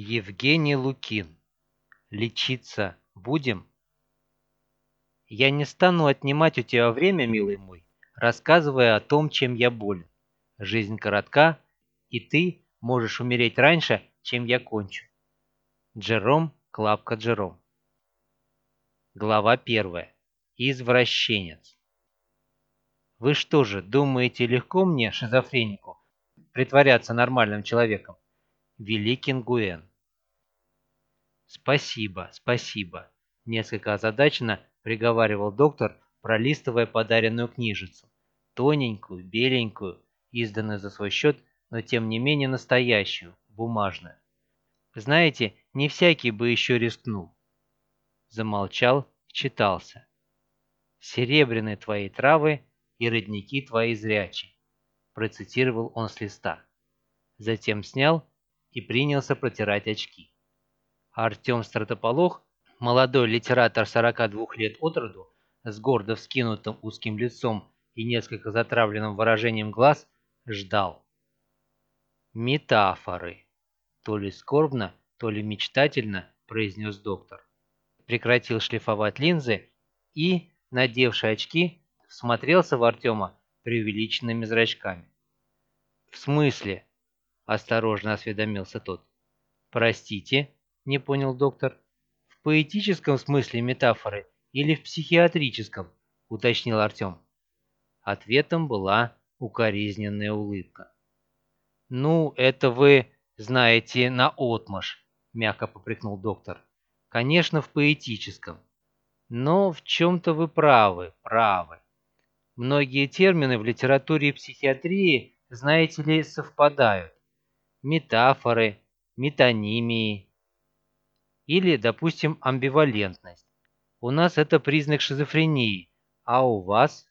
Евгений Лукин. Лечиться будем? Я не стану отнимать у тебя время, милый мой, рассказывая о том, чем я болен. Жизнь коротка, и ты можешь умереть раньше, чем я кончу. Джером Клапка Джером. Глава первая. Извращенец. Вы что же, думаете, легко мне, шизофренику, притворяться нормальным человеком? Великий Гуэн. «Спасибо, спасибо», — несколько озадаченно приговаривал доктор, пролистывая подаренную книжицу. Тоненькую, беленькую, изданную за свой счет, но тем не менее настоящую, бумажную. Знаете, не всякий бы еще рискнул. Замолчал, читался. «Серебряные твои травы и родники твои зрячие», процитировал он с листа. Затем снял и принялся протирать очки. Артем Стратополох, молодой литератор 42 лет от роду, с гордо вскинутым узким лицом и несколько затравленным выражением глаз, ждал. «Метафоры», — то ли скорбно, то ли мечтательно произнес доктор. Прекратил шлифовать линзы и, надевший очки, всмотрелся в Артема преувеличенными зрачками. «В смысле?» – осторожно осведомился тот. «Простите?» Не понял доктор. В поэтическом смысле метафоры или в психиатрическом, уточнил Артем. Ответом была укоризненная улыбка. «Ну, это вы знаете на отмаш», — мягко попрекнул доктор. «Конечно, в поэтическом. Но в чем-то вы правы, правы. Многие термины в литературе и психиатрии, знаете ли, совпадают. Метафоры, метонимии, или, допустим, амбивалентность. У нас это признак шизофрении, а у вас?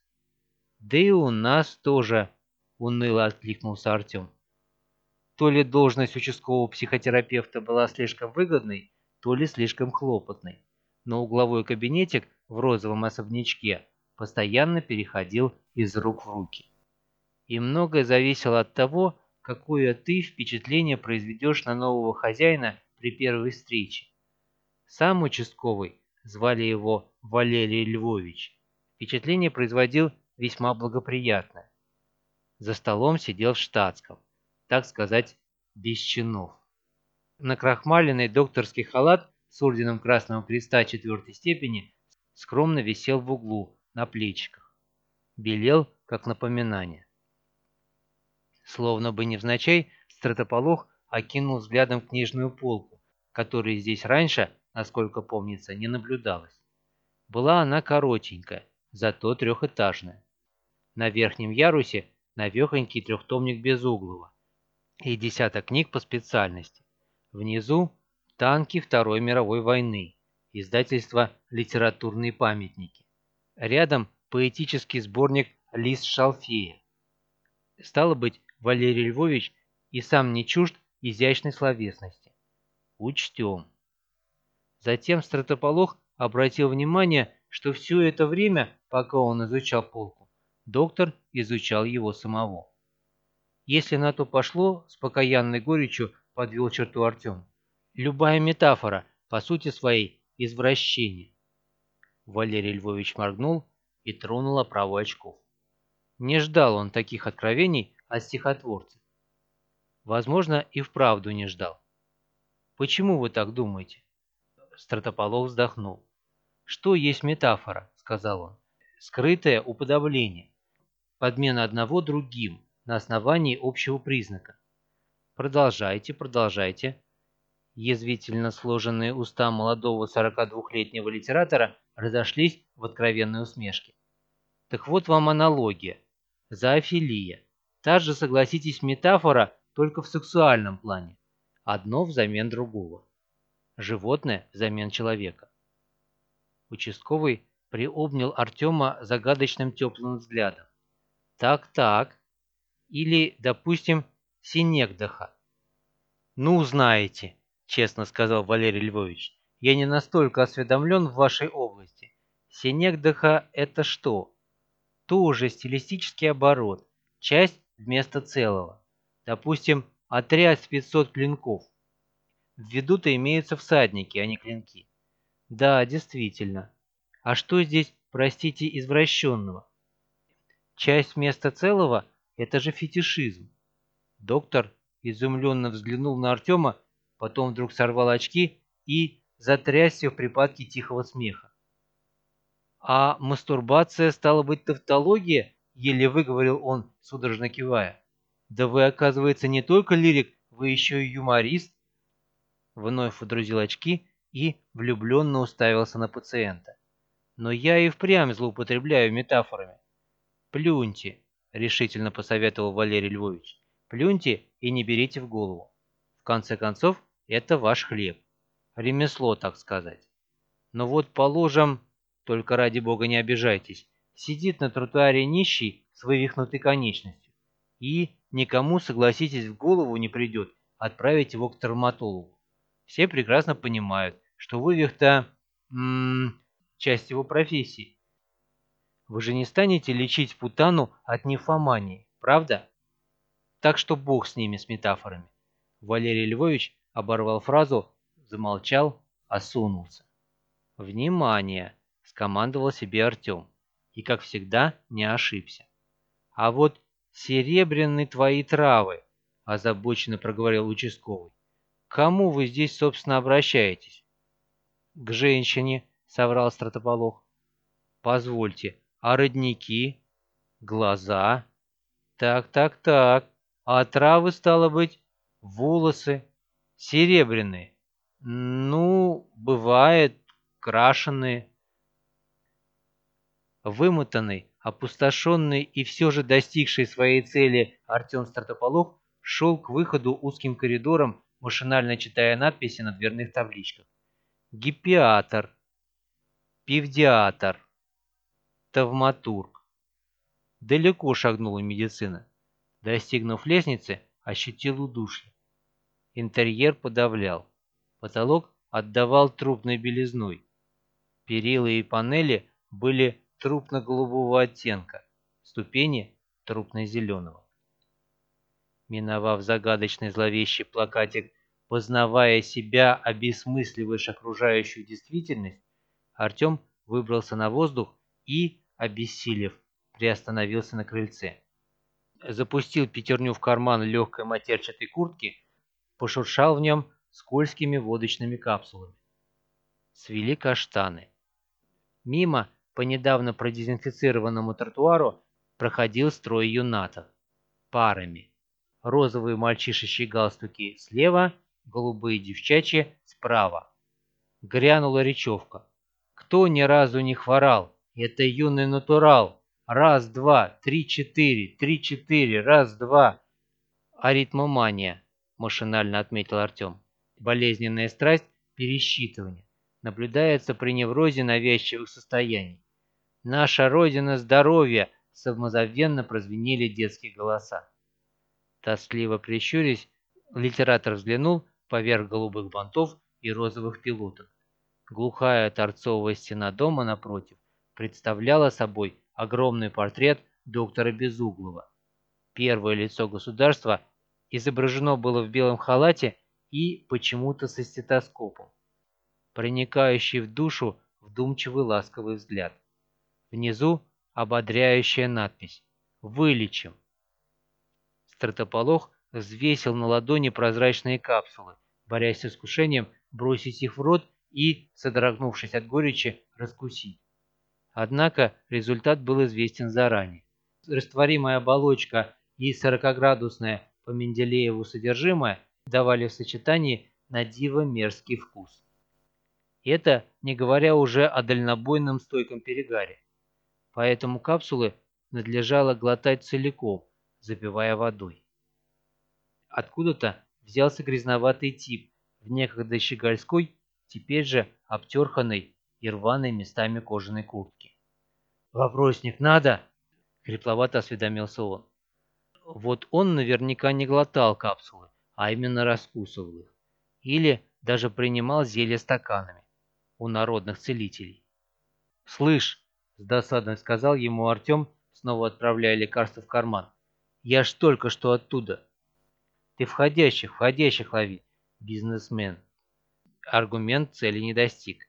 Да и у нас тоже, уныло откликнулся Артем. То ли должность участкового психотерапевта была слишком выгодной, то ли слишком хлопотной. Но угловой кабинетик в розовом особнячке постоянно переходил из рук в руки. И многое зависело от того, какое ты впечатление произведешь на нового хозяина при первой встрече. Сам участковый, звали его Валерий Львович, впечатление производил весьма благоприятное. За столом сидел в штатском, так сказать, без чинов. Накрахмаленный докторский халат с орденом Красного Креста четвертой степени скромно висел в углу на плечиках. Белел, как напоминание. Словно бы невзначай, стратополох окинул взглядом книжную полку, которая здесь раньше насколько помнится, не наблюдалось. Была она коротенькая, зато трехэтажная. На верхнем ярусе навехонький трехтомник Безуглова и десяток книг по специальности. Внизу танки Второй мировой войны, издательство «Литературные памятники». Рядом поэтический сборник «Лист Шалфея». Стало быть, Валерий Львович и сам не чужд изящной словесности. Учтем. Затем стратополох обратил внимание, что все это время, пока он изучал полку, доктор изучал его самого. Если на то пошло, с покаянной горечью подвел черту Артем. Любая метафора, по сути своей, извращение. Валерий Львович моргнул и тронул оправу очков. Не ждал он таких откровений от стихотворцев. Возможно, и вправду не ждал. Почему вы так думаете? Стратополов вздохнул. «Что есть метафора?» — сказал он. «Скрытое уподобление. Подмена одного другим на основании общего признака. Продолжайте, продолжайте». Язвительно сложенные уста молодого 42-летнего литератора разошлись в откровенной усмешке. Так вот вам аналогия. Зоофилия. Та же, согласитесь, метафора, только в сексуальном плане. Одно взамен другого животное взамен человека. Участковый приобнял Артема загадочным теплым взглядом. Так-так. Или, допустим, Синегдаха. «Ну, знаете», — честно сказал Валерий Львович, «я не настолько осведомлен в вашей области. Синегдаха — это что?» Тоже стилистический оборот, часть вместо целого. Допустим, отряд с 500 клинков. В виду-то имеются всадники, а не клинки. Да, действительно. А что здесь, простите, извращенного? Часть вместо целого – это же фетишизм. Доктор изумленно взглянул на Артема, потом вдруг сорвал очки и затрясся в припадке тихого смеха. «А мастурбация стала быть тавтология?» — еле выговорил он, судорожно кивая. «Да вы, оказывается, не только лирик, вы еще и юморист». Вновь удрузил очки и влюбленно уставился на пациента. «Но я и впрямь злоупотребляю метафорами». «Плюньте», — решительно посоветовал Валерий Львович. «Плюньте и не берите в голову. В конце концов, это ваш хлеб. Ремесло, так сказать. Но вот, положим, только ради бога не обижайтесь, сидит на тротуаре нищий с вывихнутой конечностью. И никому, согласитесь, в голову не придет отправить его к травматологу. Все прекрасно понимают, что вывих-то часть его профессии. Вы же не станете лечить путану от нефомании, правда? Так что бог с ними, с метафорами. Валерий Львович оборвал фразу, замолчал, осунулся. «Внимание!» — скомандовал себе Артем. И, как всегда, не ошибся. «А вот серебряные твои травы!» — озабоченно проговорил участковый. Кому вы здесь, собственно, обращаетесь?» «К женщине», — соврал Стратополох. «Позвольте, а родники? Глаза? Так, так, так. А травы, стало быть, волосы? Серебряные? Ну, бывает, крашеные». Вымотанный, опустошенный и все же достигший своей цели Артем Стратополох шел к выходу узким коридором, машинально читая надписи на дверных табличках. Гиппиатор, пивдиатор, тавматург. Далеко шагнула медицина. Достигнув лестницы, ощутил удушье. Интерьер подавлял. Потолок отдавал трупной белизной. Перила и панели были трупно-голубого оттенка, ступени трупно-зеленого. Миновав загадочный зловещий плакатик Познавая себя, обесмысливаешь окружающую действительность, Артем выбрался на воздух и, обессилев, приостановился на крыльце. Запустил пятерню в карман легкой матерчатой куртки, пошуршал в нем скользкими водочными капсулами. Свели каштаны. Мимо, по недавно продезинфицированному тротуару, проходил строй юнатов. Парами. Розовые мальчишечьи галстуки слева – голубые девчачьи справа. Грянула речевка. Кто ни разу не хворал? Это юный натурал. Раз, два, три, четыре, три, четыре, раз, два. Аритмомания, машинально отметил Артем. Болезненная страсть пересчитывания. Наблюдается при неврозе навязчивых состояний. «Наша Родина здоровья!» — самозабвенно прозвенели детские голоса. Тоскливо прищурясь, литератор взглянул поверх голубых бантов и розовых пилоток. Глухая торцовая стена дома напротив представляла собой огромный портрет доктора Безуглова. Первое лицо государства изображено было в белом халате и почему-то со стетоскопом. Проникающий в душу вдумчивый ласковый взгляд. Внизу ободряющая надпись «Вылечим». Стратополох взвесил на ладони прозрачные капсулы, борясь с искушением бросить их в рот и, содрогнувшись от горечи, раскусить. Однако результат был известен заранее. Растворимая оболочка и 40-градусное по Менделееву содержимое давали в сочетании на диво мерзкий вкус. Это не говоря уже о дальнобойном стойком перегаре. Поэтому капсулы надлежало глотать целиком, запивая водой. Откуда-то взялся грязноватый тип в некогда щегольской, теперь же обтерханной и рваной местами кожаной куртки. «Вопросник надо?» — хрипловато осведомился он. Вот он наверняка не глотал капсулы, а именно раскусывал их. Или даже принимал зелье стаканами у народных целителей. «Слышь!» — с досадой сказал ему Артем, снова отправляя лекарство в карман. «Я ж только что оттуда. Ты входящих, входящих лови. бизнесмен. Аргумент цели не достиг.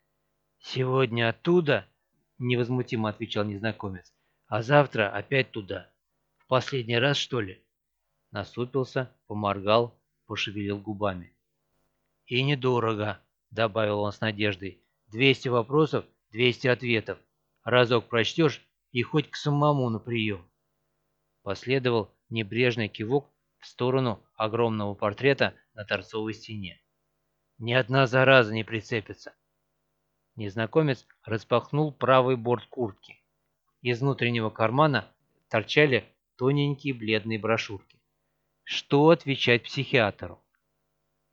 «Сегодня оттуда?» — невозмутимо отвечал незнакомец. «А завтра опять туда. В последний раз, что ли?» Насупился, поморгал, пошевелил губами. «И недорого», — добавил он с надеждой. «Двести вопросов, двести ответов. Разок прочтешь и хоть к самому на прием». Последовал небрежный кивок в сторону огромного портрета на торцовой стене. «Ни одна зараза не прицепится». Незнакомец распахнул правый борт куртки. Из внутреннего кармана торчали тоненькие бледные брошюрки. Что отвечать психиатру?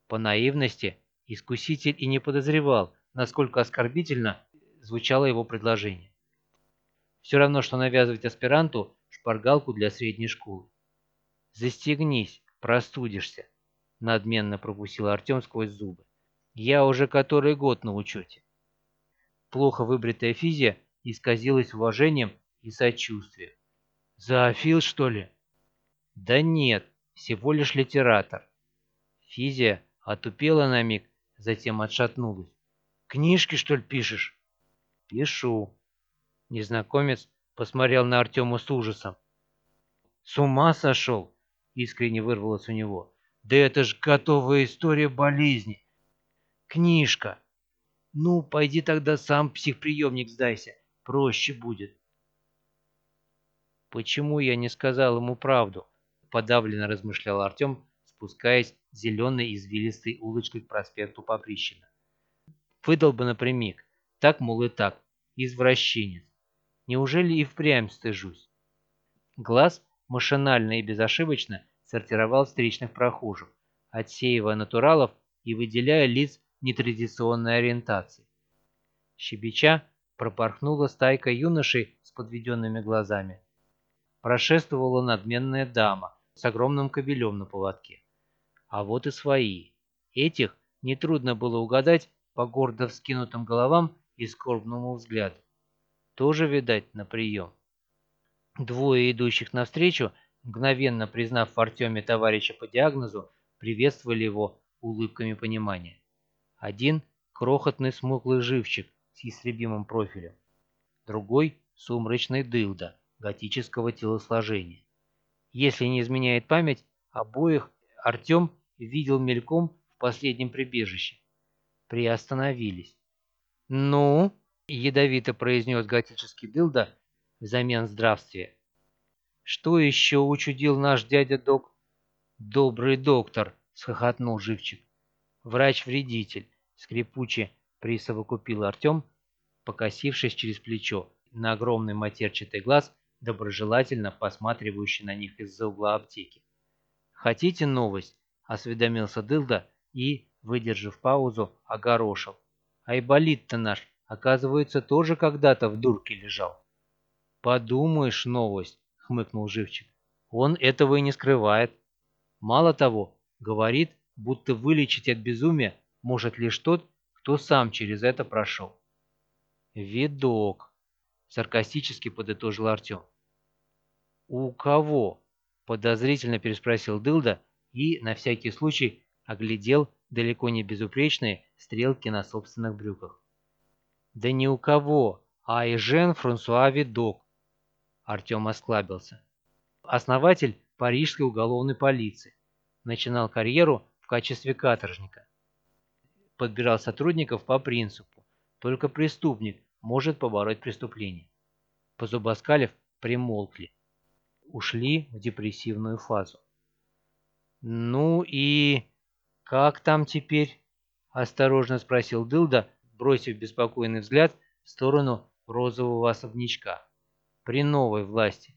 По наивности искуситель и не подозревал, насколько оскорбительно звучало его предложение. Все равно, что навязывать аспиранту шпаргалку для средней школы. «Застегнись, простудишься», — надменно пропустил Артем сквозь зубы. «Я уже который год на учете». Плохо выбритая физия исказилась уважением и сочувствием. «Зоофил, что ли?» «Да нет, всего лишь литератор». Физия отупела на миг, затем отшатнулась. «Книжки, что ли, пишешь?» «Пишу», Незнакомец посмотрел на Артема с ужасом. «С ума сошел?» — искренне вырвалось у него. «Да это ж готовая история болезни! Книжка! Ну, пойди тогда сам психприемник сдайся, проще будет!» «Почему я не сказал ему правду?» — подавленно размышлял Артем, спускаясь зеленой извилистой улочкой к проспекту Поприщина. «Выдал бы напрямик, так, мол, и так, извращенец. Неужели и впрямь стыжусь? Глаз машинально и безошибочно сортировал встречных прохожих, отсеивая натуралов и выделяя лиц нетрадиционной ориентации. Щебеча пропорхнула стайка юношей с подведенными глазами. Прошествовала надменная дама с огромным кобелем на поводке. А вот и свои. Этих нетрудно было угадать по гордо вскинутым головам и скорбному взгляду тоже, видать, на прием. Двое идущих навстречу, мгновенно признав в Артеме товарища по диагнозу, приветствовали его улыбками понимания. Один — крохотный смуглый живчик с ястребимым профилем. Другой — сумрачный дылда готического телосложения. Если не изменяет память, обоих Артем видел мельком в последнем прибежище. Приостановились. «Ну?» — ядовито произнес готический дылда взамен здравствия. «Что еще учудил наш дядя-док?» «Добрый доктор!» — схохотнул живчик. «Врач-вредитель!» — скрипуче присовокупил Артем, покосившись через плечо на огромный матерчатый глаз, доброжелательно посматривающий на них из-за угла аптеки. «Хотите новость?» — осведомился Дылда и, выдержав паузу, огорошил. «Айболит-то наш Оказывается, тоже когда-то в дурке лежал. «Подумаешь, новость», — хмыкнул Живчик. «Он этого и не скрывает. Мало того, говорит, будто вылечить от безумия может лишь тот, кто сам через это прошел». «Видок», — саркастически подытожил Артем. «У кого?» — подозрительно переспросил Дылда и, на всякий случай, оглядел далеко не безупречные стрелки на собственных брюках. Да не у кого, а и Жен Франсуа Видок. Артем осклабился. Основатель парижской уголовной полиции. Начинал карьеру в качестве каторжника. Подбирал сотрудников по принципу. Только преступник может побороть преступление. Позубоскалев примолкли. Ушли в депрессивную фазу. «Ну и как там теперь?» – осторожно спросил Дылда, бросив беспокойный взгляд в сторону розового особнячка. При новой власти.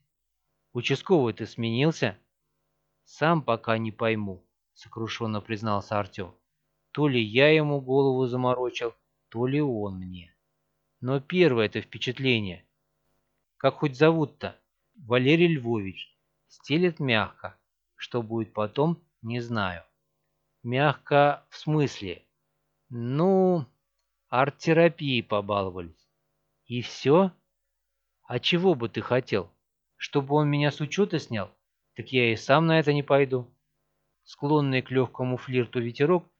Участковый ты сменился? Сам пока не пойму, сокрушенно признался Артем. То ли я ему голову заморочил, то ли он мне. Но первое это впечатление. Как хоть зовут-то? Валерий Львович. Стелет мягко. Что будет потом, не знаю. Мягко в смысле? Ну, арт-терапией побаловались. И все? А чего бы ты хотел? Чтобы он меня с учета снял? Так я и сам на это не пойду. Склонный к легкому флирту ветерок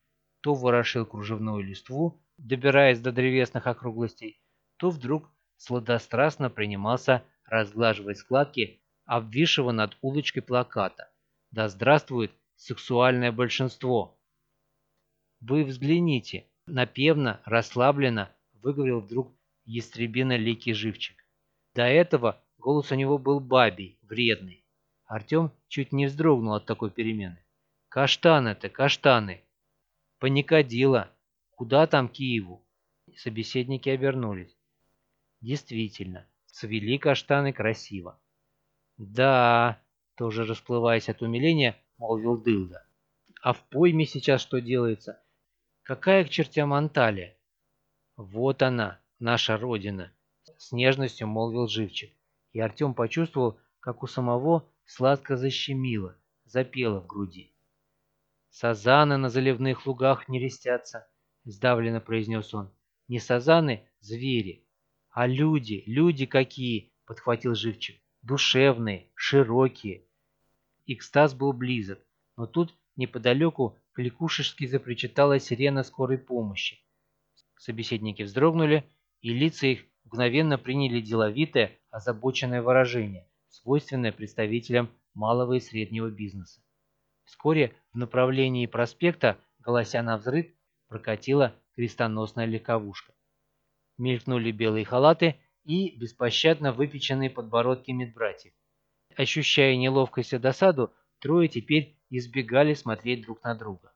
то ворошил кружевную листву, добираясь до древесных округлостей, то вдруг сладострастно принимался разглаживать складки обвисшего над улочкой плаката «Да здравствует сексуальное большинство!». «Вы взгляните!» — напевно, расслабленно выговорил вдруг ястребино-ликий живчик. До этого голос у него был бабий, вредный. Артем чуть не вздрогнул от такой перемены. «Каштаны-то, каштаны!» «Паникодила! Куда там Киеву?» Собеседники обернулись. Действительно, цвели каштаны красиво. «Да», — тоже расплываясь от умиления, молвил Дылда. «А в пойме сейчас что делается? Какая к чертям Анталия?» «Вот она, наша родина», — с нежностью молвил Живчик. И Артем почувствовал, как у самого сладко защемило, запело в груди. «Сазаны на заливных лугах не рестятся», — сдавленно произнес он. «Не сазаны, звери, а люди, люди какие!» — подхватил Живчик. «Душевные, широкие». Экстаз был близок, но тут неподалеку кликушешски запричитала сирена скорой помощи. Собеседники вздрогнули, и лица их мгновенно приняли деловитое, озабоченное выражение, свойственное представителям малого и среднего бизнеса. Вскоре в направлении проспекта, голося на взрыв, прокатила крестоносная легковушка мелькнули белые халаты и беспощадно выпеченные подбородки медбратьев. Ощущая неловкость и досаду, трое теперь избегали смотреть друг на друга.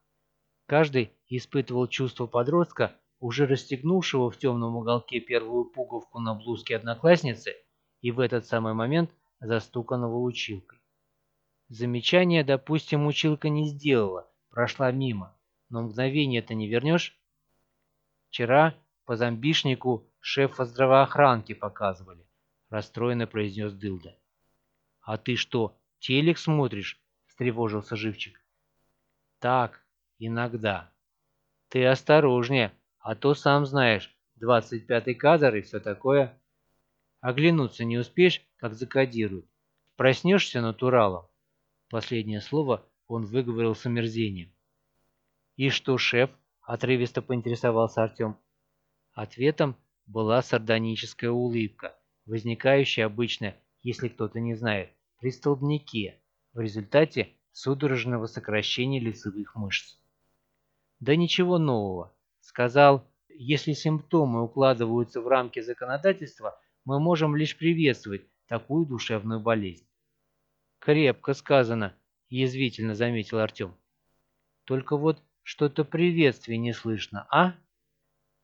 Каждый испытывал чувство подростка, уже расстегнувшего в темном уголке первую пуговку на блузке одноклассницы и в этот самый момент застуканного училкой. Замечание, допустим, училка не сделала, прошла мимо, но мгновение это не вернешь. Вчера по зомбишнику шефа здравоохранки показывали, расстроенно произнес Дылда. А ты что, телек смотришь? встревожился Живчик. Так, иногда. Ты осторожнее, а то сам знаешь, двадцать пятый кадр и все такое. Оглянуться не успеешь, как закодируют. Проснешься натуралом. Последнее слово он выговорил с омерзением. «И что, шеф?» – отрывисто поинтересовался Артем. Ответом была сардоническая улыбка, возникающая обычно, если кто-то не знает, при столбнике в результате судорожного сокращения лицевых мышц. Да ничего нового. Сказал, если симптомы укладываются в рамки законодательства, мы можем лишь приветствовать такую душевную болезнь. Крепко сказано, язвительно заметил Артем. Только вот что-то приветствия не слышно, а?